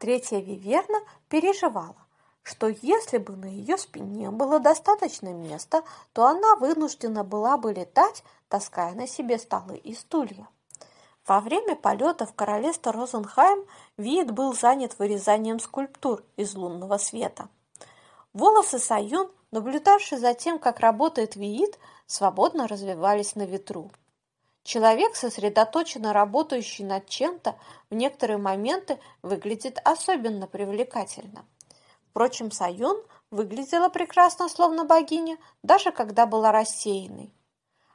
Третья Виверна переживала, что если бы на ее спине было достаточно места, то она вынуждена была бы летать, таская на себе столы и стулья. Во время полета в королевство Розенхайм Виит был занят вырезанием скульптур из лунного света. Волосы Саюн, наблюдавший за тем, как работает Виит, свободно развивались на ветру. Человек, сосредоточенно работающий над чем-то, в некоторые моменты выглядит особенно привлекательно. Впрочем, Саюн выглядела прекрасно, словно богиня, даже когда была рассеянной.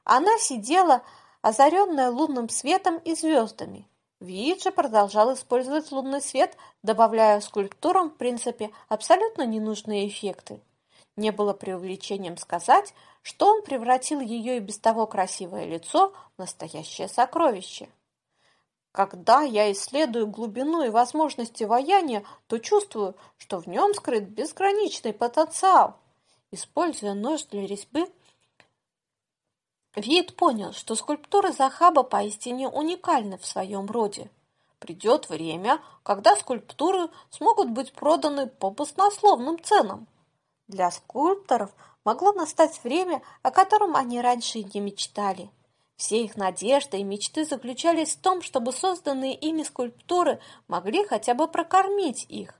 Она сидела, озаренная лунным светом и звездами. Виит же продолжал использовать лунный свет, добавляя скульптурам, в принципе, абсолютно ненужные эффекты. Не было преувеличением сказать, что он превратил ее и без того красивое лицо в настоящее сокровище. Когда я исследую глубину и возможности ваяния, то чувствую, что в нем скрыт безграничный потенциал. Используя нож для резьбы, Вид понял, что скульптуры Захаба поистине уникальны в своем роде. Придет время, когда скульптуры смогут быть проданы по баснословным ценам. Для скульпторов могло настать время, о котором они раньше не мечтали. Все их надежды и мечты заключались в том, чтобы созданные ими скульптуры могли хотя бы прокормить их.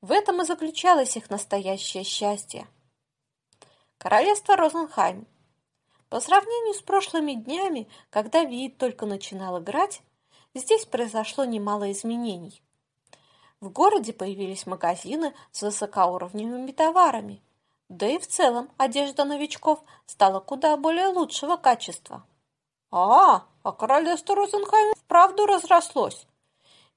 В этом и заключалось их настоящее счастье. Королевство Розенхайм. По сравнению с прошлыми днями, когда Виит только начинал играть, здесь произошло немало изменений. В городе появились магазины с высокоуровневыми товарами. Да и в целом одежда новичков стала куда более лучшего качества. А, а королевство Розенхайм вправду разрослось.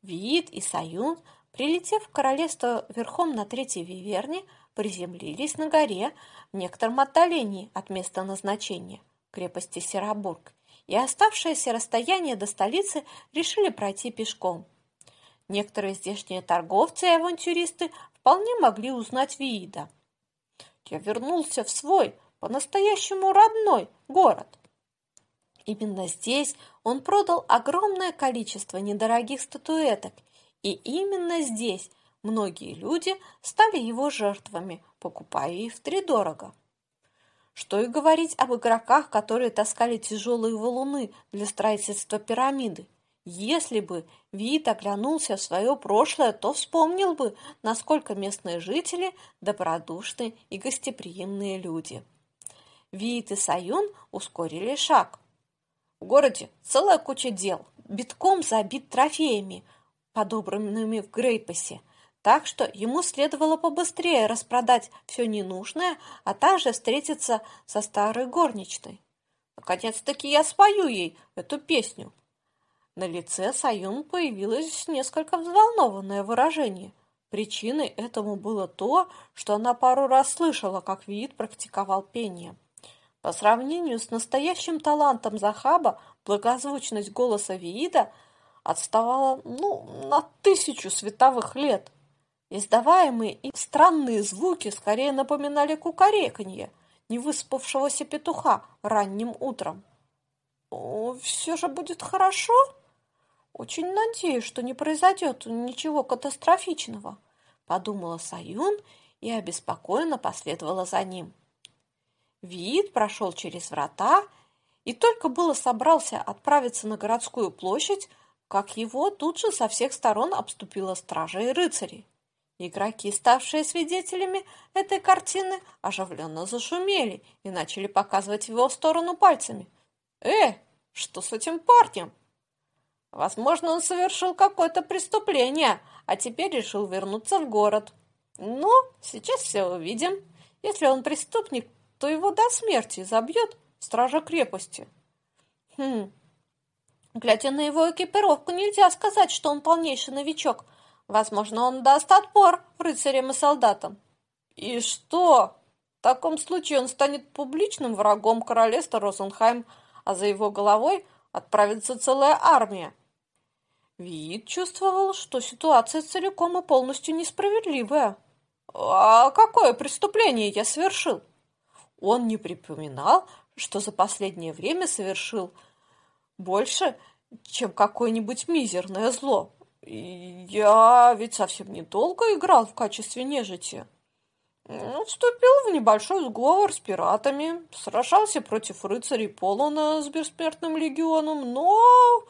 Виит и Саюн, прилетев в королевство верхом на третьей виверне, приземлились на горе в некотором отдалении от места назначения крепости Серобург, и оставшееся расстояние до столицы решили пройти пешком. Некоторые здешние торговцы и авантюристы вполне могли узнать Виида. Я вернулся в свой, по-настоящему родной город. Именно здесь он продал огромное количество недорогих статуэток, и именно здесь многие люди стали его жертвами, покупая их втридорого. Что и говорить об игроках, которые таскали тяжелые валуны для строительства пирамиды. Если бы Вит оглянулся в свое прошлое, то вспомнил бы, насколько местные жители добродушные и гостеприимные люди. Вит и Саюн ускорили шаг. В городе целая куча дел, битком забит трофеями, подобранными в Грейпасе, так что ему следовало побыстрее распродать все ненужное, а также встретиться со старой горничной. Наконец-таки я спою ей эту песню, на лице Саюн появилось несколько взволнованное выражение. Причиной этому было то, что она пару раз слышала, как Виит практиковал пение. По сравнению с настоящим талантом Захаба, благозвучность голоса Виида отставала ну, на тысячу световых лет. Издаваемые и странные звуки скорее напоминали кукареканье невыспавшегося петуха ранним утром. «Все же будет хорошо?» «Очень надеюсь, что не произойдет ничего катастрофичного», – подумала Саюн и обеспокоенно последовала за ним. Вид прошел через врата и только было собрался отправиться на городскую площадь, как его тут же со всех сторон обступила стража и рыцари. Игроки, ставшие свидетелями этой картины, оживленно зашумели и начали показывать в его сторону пальцами. «Э, что с этим парнем?» Возможно, он совершил какое-то преступление, а теперь решил вернуться в город. Ну, сейчас все увидим. Если он преступник, то его до смерти забьет стража крепости. Хм. Глядя на его экипировку, нельзя сказать, что он полнейший новичок. Возможно, он даст отпор рыцарям и солдатам. И что? В таком случае он станет публичным врагом королевства Розенхайм, а за его головой отправится целая армия. Вид чувствовал, что ситуация целиком и полностью несправедливая. А какое преступление я совершил? Он не припоминал, что за последнее время совершил больше, чем какое-нибудь мизерное зло. Я ведь совсем недолго играл в качестве нежити. Вступил в небольшой сговор с пиратами, сражался против рыцарей Полона с бессмертным легионом, но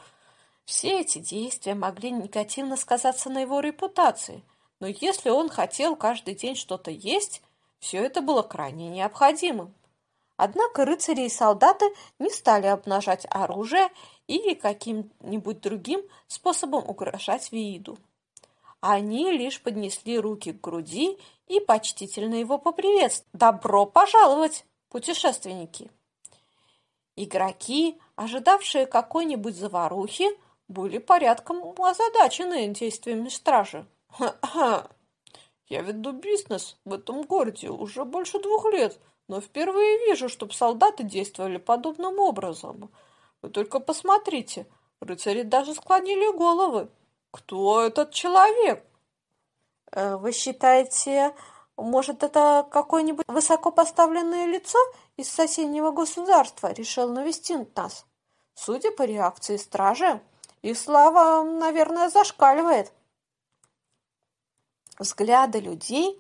все эти действия могли негативно сказаться на его репутации. Но если он хотел каждый день что-то есть, все это было крайне необходимым. Однако рыцари и солдаты не стали обнажать оружие или каким-нибудь другим способом угрожать Вииду. Они лишь поднесли руки к груди и почтительно его поприветствовали. «Добро пожаловать, путешественники!» Игроки, ожидавшие какой-нибудь заварухи, были порядком озадачены действиями стражи. «Ха-ха! Я веду бизнес в этом городе уже больше двух лет, но впервые вижу, чтобы солдаты действовали подобным образом. Вы только посмотрите, рыцари даже склонили головы. Кто этот человек? Э, вы считаете, может, это какое-нибудь высокопоставленное лицо из соседнего государства решил навести нас? Судя по реакции стражи, их слава, наверное, зашкаливает. Взгляды людей,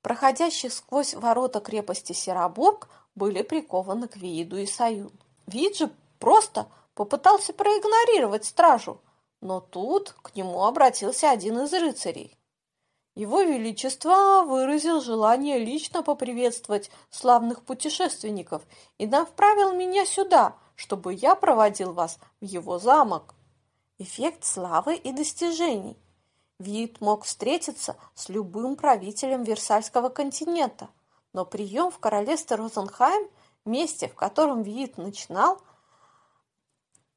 проходящих сквозь ворота крепости Серобург, были прикованы к виду и Саюн. Вид же просто попытался проигнорировать стражу – но тут к нему обратился один из рыцарей. Его Величество выразил желание лично поприветствовать славных путешественников и направил меня сюда, чтобы я проводил вас в его замок. Эффект славы и достижений. Вид мог встретиться с любым правителем Версальского континента, но прием в королевстве Розенхайм, месте, в котором Вид начинал –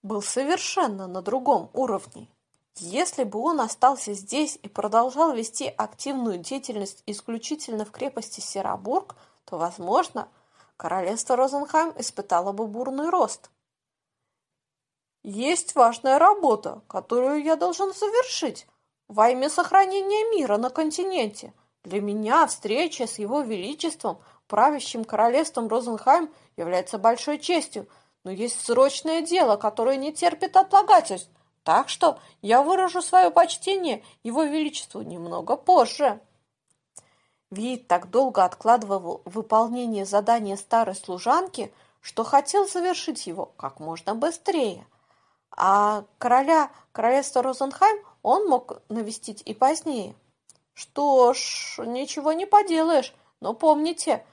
был совершенно на другом уровне. Если бы он остался здесь и продолжал вести активную деятельность исключительно в крепости Серобург, то, возможно, королевство Розенхайм испытало бы бурный рост. Есть важная работа, которую я должен завершить во имя сохранения мира на континенте. Для меня встреча с его величеством, правящим королевством Розенхайм, является большой честью – но есть срочное дело, которое не терпит отлагательств, так что я выражу свое почтение его величеству немного позже». Вид так долго откладывал выполнение задания старой служанки, что хотел завершить его как можно быстрее. А короля королевства Розенхайм он мог навестить и позднее. Что ж, ничего не поделаешь, но помните,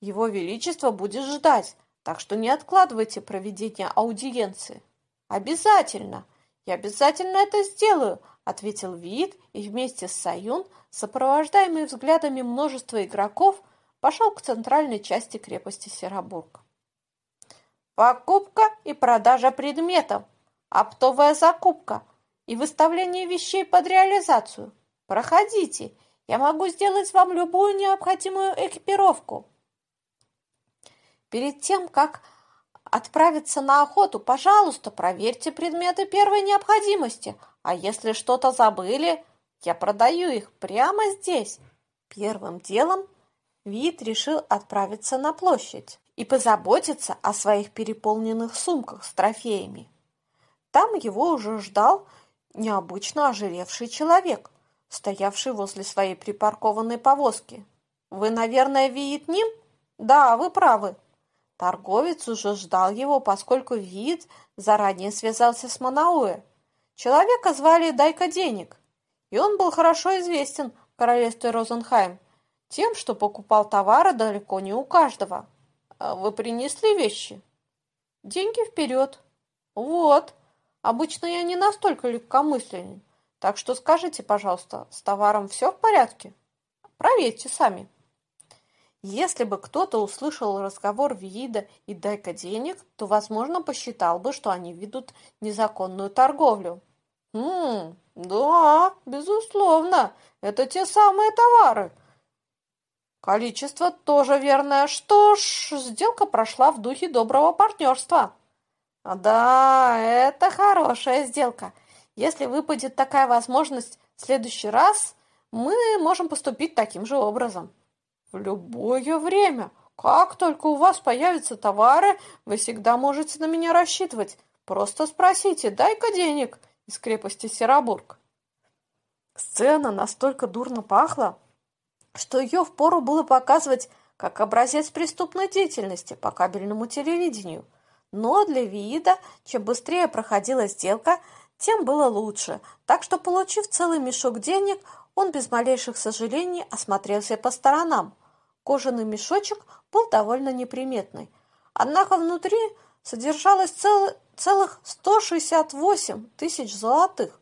его величество будет ждать, так что не откладывайте проведение аудиенции. Обязательно. Я обязательно это сделаю, ответил Вид и вместе с Саюн, сопровождаемый взглядами множества игроков, пошел к центральной части крепости Серобург. Покупка и продажа предметов, оптовая закупка и выставление вещей под реализацию. Проходите, я могу сделать вам любую необходимую экипировку. Перед тем, как отправиться на охоту, пожалуйста, проверьте предметы первой необходимости. А если что-то забыли, я продаю их прямо здесь. Первым делом Вид решил отправиться на площадь и позаботиться о своих переполненных сумках с трофеями. Там его уже ждал необычно ожиревший человек, стоявший возле своей припаркованной повозки. «Вы, наверное, Виит Ним?» «Да, вы правы», Торговец уже ждал его, поскольку вид заранее связался с Манауэ. Человека звали Дайка Денег, и он был хорошо известен в королевстве Розенхайм тем, что покупал товары далеко не у каждого. А вы принесли вещи? Деньги вперед. Вот. Обычно я не настолько легкомысленен. Так что скажите, пожалуйста, с товаром все в порядке? Проверьте сами. Если бы кто-то услышал разговор Виида и «дай-ка денег», то, возможно, посчитал бы, что они ведут незаконную торговлю. «Хм, да, безусловно, это те самые товары». Количество тоже верное. Что ж, сделка прошла в духе доброго партнерства. Да, это хорошая сделка. Если выпадет такая возможность в следующий раз, мы можем поступить таким же образом. В любое время. Как только у вас появятся товары, вы всегда можете на меня рассчитывать. Просто спросите, дай-ка денег из крепости Серобург. Сцена настолько дурно пахла, что ее впору было показывать как образец преступной деятельности по кабельному телевидению. Но для вида, чем быстрее проходила сделка, тем было лучше. Так что, получив целый мешок денег, он без малейших сожалений осмотрелся по сторонам. Кожаный мешочек был довольно неприметный. Однако внутри содержалось цел... целых 168 тысяч золотых.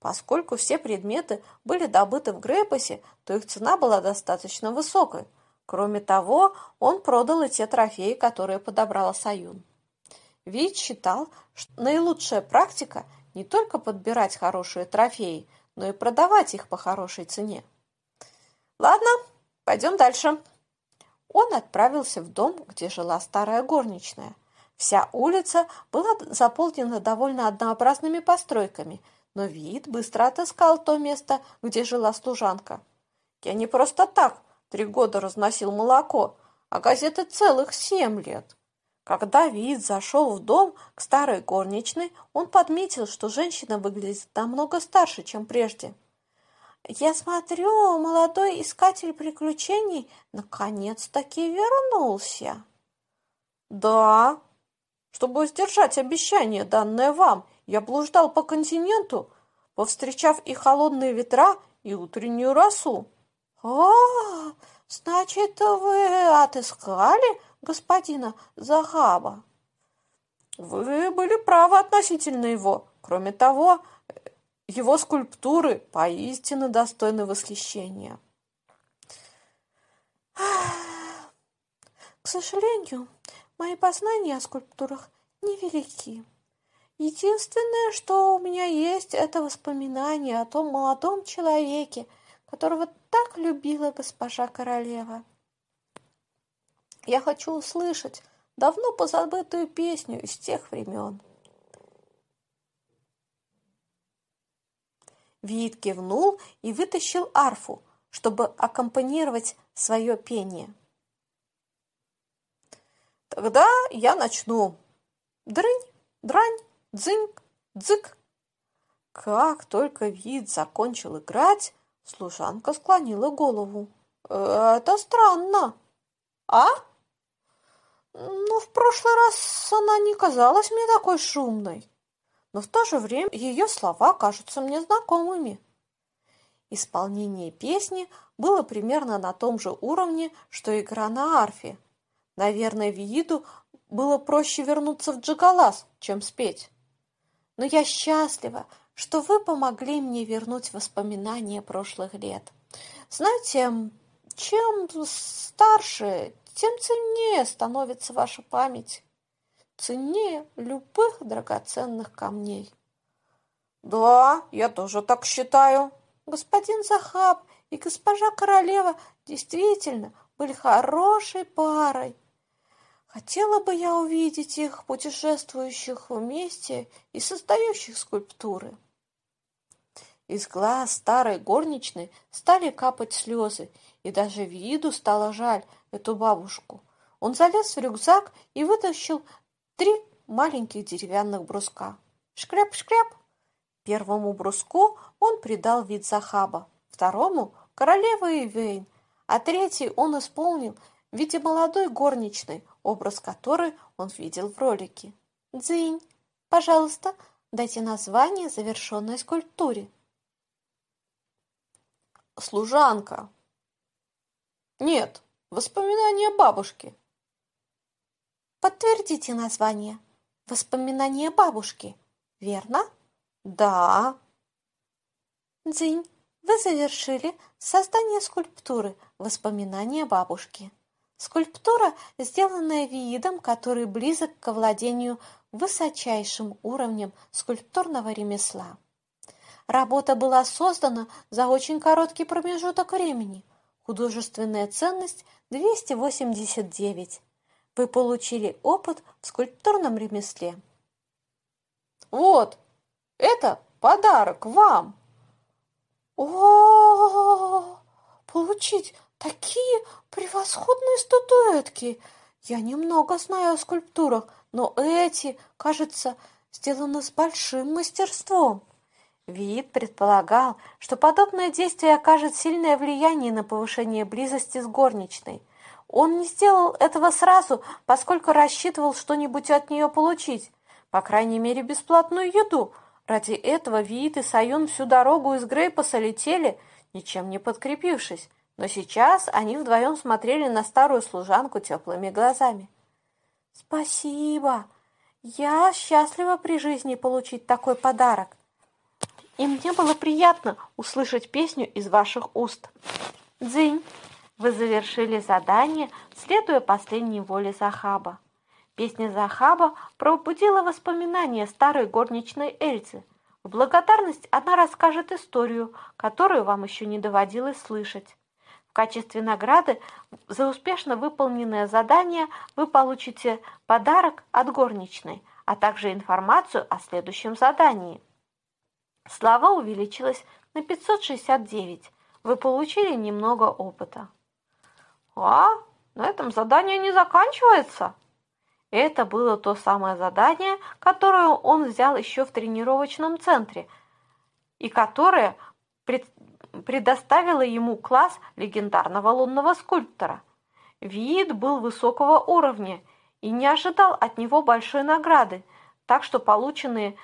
Поскольку все предметы были добыты в Грейпасе, то их цена была достаточно высокой. Кроме того, он продал и те трофеи, которые подобрала Саюн. Вид считал, что наилучшая практика не только подбирать хорошие трофеи, но и продавать их по хорошей цене. Ладно, пойдем дальше. Он отправился в дом, где жила старая горничная. Вся улица была заполнена довольно однообразными постройками, но вид быстро отыскал то место, где жила служанка. Я не просто так три года разносил молоко, а газеты целых семь лет. Когда Вид зашел в дом к старой горничной, он подметил, что женщина выглядит намного старше, чем прежде. «Я смотрю, молодой искатель приключений наконец-таки вернулся». «Да, чтобы сдержать обещание, данное вам, я блуждал по континенту, повстречав и холодные ветра, и утреннюю росу». «А, значит, вы отыскали господина Захаба?» «Вы были правы относительно его. Кроме того, его скульптуры поистине достойны восхищения. К сожалению, мои познания о скульптурах невелики. Единственное, что у меня есть, это воспоминание о том молодом человеке, которого так любила госпожа королева. Я хочу услышать давно позабытую песню из тех времен. Вид кивнул и вытащил арфу, чтобы аккомпанировать свое пение. «Тогда я начну. Дрынь, дрань, дзынь, дзык». Как только вид закончил играть, служанка склонила голову. «Это странно. А?» «Ну, в прошлый раз она не казалась мне такой шумной» но в то же время ее слова кажутся мне знакомыми. Исполнение песни было примерно на том же уровне, что игра на арфе. Наверное, Вииду было проще вернуться в Джигалас, чем спеть. Но я счастлива, что вы помогли мне вернуть воспоминания прошлых лет. Знаете, чем старше, тем ценнее становится ваша память ценнее любых драгоценных камней. Да, я тоже так считаю. Господин Захаб и госпожа королева действительно были хорошей парой. Хотела бы я увидеть их, путешествующих вместе и создающих скульптуры. Из глаз старой горничной стали капать слезы, и даже виду стало жаль эту бабушку. Он залез в рюкзак и вытащил три маленьких деревянных бруска. Шкряп-шкряп! Первому бруску он придал вид Захаба, второму – королевы Ивейн, а третий он исполнил в виде молодой горничной, образ которой он видел в ролике. «Дзынь, пожалуйста, дайте название завершенной скульптуре». «Служанка». «Нет, воспоминания бабушки», Подтвердите название. Воспоминания бабушки. Верно? Да. Дзинь, вы завершили создание скульптуры «Воспоминания бабушки». Скульптура, сделанная видом, который близок к владению высочайшим уровнем скульптурного ремесла. Работа была создана за очень короткий промежуток времени. Художественная ценность 289 вы получили опыт в скульптурном ремесле. Вот, это подарок вам. О, получить такие превосходные статуэтки! Я немного знаю о скульптурах, но эти, кажется, сделаны с большим мастерством. Виит предполагал, что подобное действие окажет сильное влияние на повышение близости с горничной. Он не сделал этого сразу, поскольку рассчитывал что-нибудь от нее получить, по крайней мере бесплатную еду. Ради этого Виит и Саюн всю дорогу из Грейпаса летели, ничем не подкрепившись, но сейчас они вдвоем смотрели на старую служанку теплыми глазами. «Спасибо! Я счастлива при жизни получить такой подарок и мне было приятно услышать песню из ваших уст. Дзынь, вы завершили задание, следуя последней воле Захаба. Песня Захаба пробудила воспоминания старой горничной Эльзы. В благодарность она расскажет историю, которую вам еще не доводилось слышать. В качестве награды за успешно выполненное задание вы получите подарок от горничной, а также информацию о следующем задании. Слава увеличилась на 569. Вы получили немного опыта. А, на этом задание не заканчивается. Это было то самое задание, которое он взял еще в тренировочном центре и которое пред... предоставило ему класс легендарного лунного скульптора. Вид был высокого уровня и не ожидал от него большой награды, так что полученные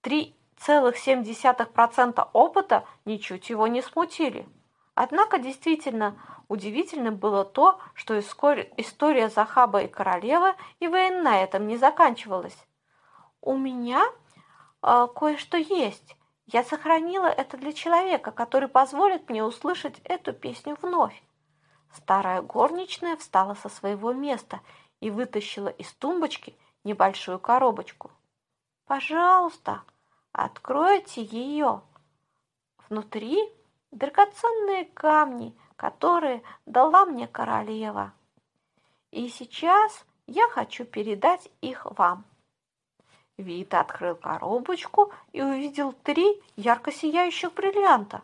три целых 0,7% опыта ничуть его не смутили. Однако действительно удивительным было то, что история Захаба и королевы и Вейн на этом не заканчивалась. «У меня э, кое-что есть. Я сохранила это для человека, который позволит мне услышать эту песню вновь». Старая горничная встала со своего места и вытащила из тумбочки небольшую коробочку. «Пожалуйста!» Откройте ее. Внутри драгоценные камни, которые дала мне королева. И сейчас я хочу передать их вам. Вит открыл коробочку и увидел три ярко сияющих бриллианта.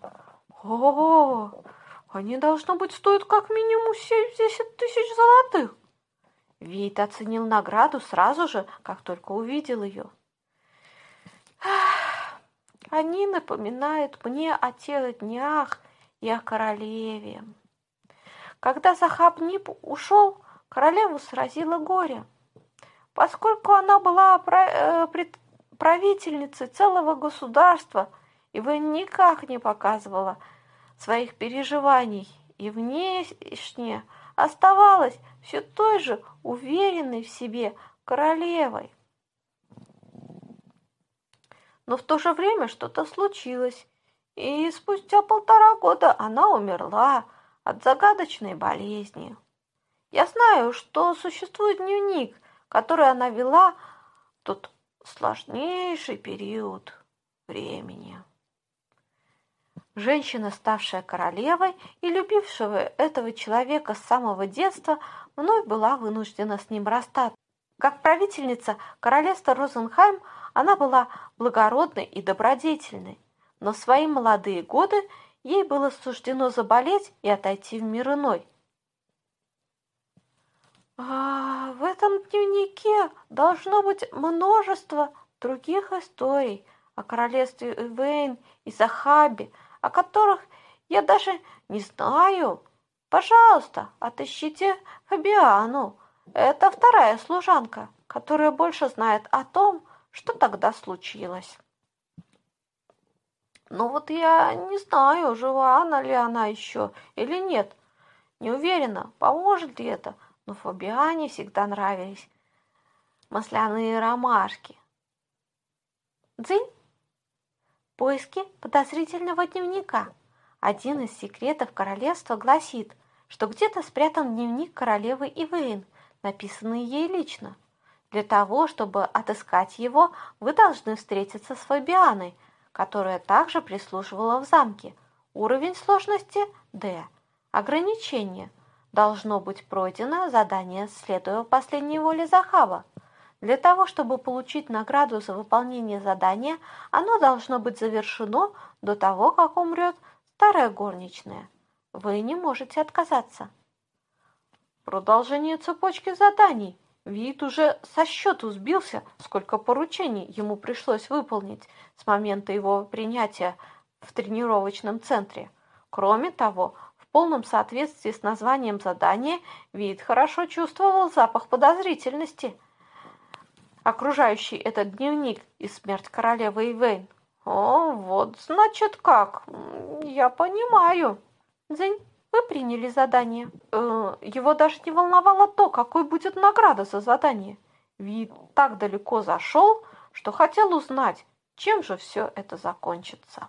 О, они, должно быть, стоят как минимум 70 тысяч золотых. Вит оценил награду сразу же, как только увидел ее. Они напоминают мне о тех днях и о королеве. Когда Захабнип ушел, королеву сразило горе. Поскольку она была э, правительницей целого государства, и вы никак не показывала своих переживаний, и внешне оставалась все той же уверенной в себе королевой но в то же время что-то случилось, и спустя полтора года она умерла от загадочной болезни. Я знаю, что существует дневник, который она вела в тот сложнейший период времени. Женщина, ставшая королевой и любившего этого человека с самого детства, вновь была вынуждена с ним расстаться. Как правительница королевства Розенхайм она была благородной и добродетельной, но в свои молодые годы ей было суждено заболеть и отойти в мир иной. А в этом дневнике должно быть множество других историй о королевстве Ивейн и Захабе, о которых я даже не знаю. Пожалуйста, отыщите Фабиану. Это вторая служанка, которая больше знает о том, что тогда случилось. Ну вот я не знаю, жива она ли она еще или нет. Не уверена, поможет ли это, но Фабиане всегда нравились масляные ромашки. Дзынь! Поиски подозрительного дневника. Один из секретов королевства гласит, что где-то спрятан дневник королевы Ивейн, написанный ей лично. Для того, чтобы отыскать его, вы должны встретиться с Фабианой, которая также прислуживала в замке. Уровень сложности – D. Ограничение. Должно быть пройдено задание, следуя последней воле Захава. Для того, чтобы получить награду за выполнение задания, оно должно быть завершено до того, как умрет старая горничная. Вы не можете отказаться. Продолжение цепочки заданий. Вид уже со счету сбился, сколько поручений ему пришлось выполнить с момента его принятия в тренировочном центре. Кроме того, в полном соответствии с названием задания, Вид хорошо чувствовал запах подозрительности, окружающий этот дневник и смерть королевы Ивейн. «О, вот значит как, я понимаю». Дзень вы приняли задание. Э, его даже не волновало то, какой будет награда за задание. Вид так далеко зашел, что хотел узнать, чем же все это закончится.